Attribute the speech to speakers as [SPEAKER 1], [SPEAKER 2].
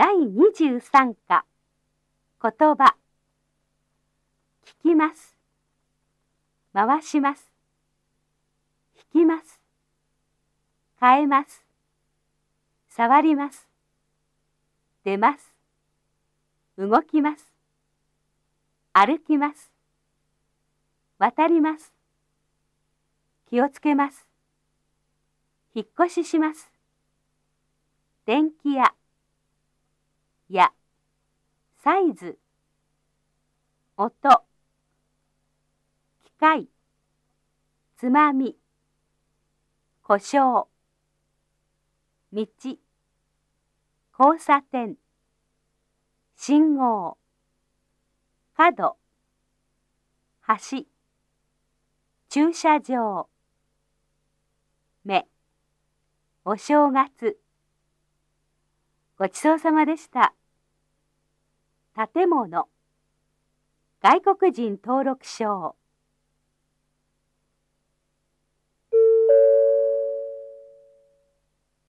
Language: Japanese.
[SPEAKER 1] 第23課。言葉。聞きます。回します。引きます。変えます。触ります。出ます。動きます。歩きます。渡ります。気をつけます。引っ越しします。電気屋。やサイズ音機械つまみ故障道交差点信号角橋駐車場目お正月。ごちそうさまでした。建物。外国人登録証。